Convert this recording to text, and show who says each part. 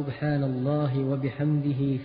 Speaker 1: سبحان الله وبحمده